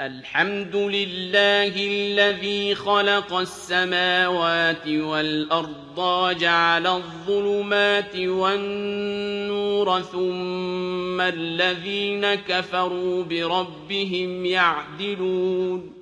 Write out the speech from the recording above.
الحمد لله الذي خلق السماوات والأرض وجعل الظلمات والنور ثم الذين كفروا بربهم يعدلون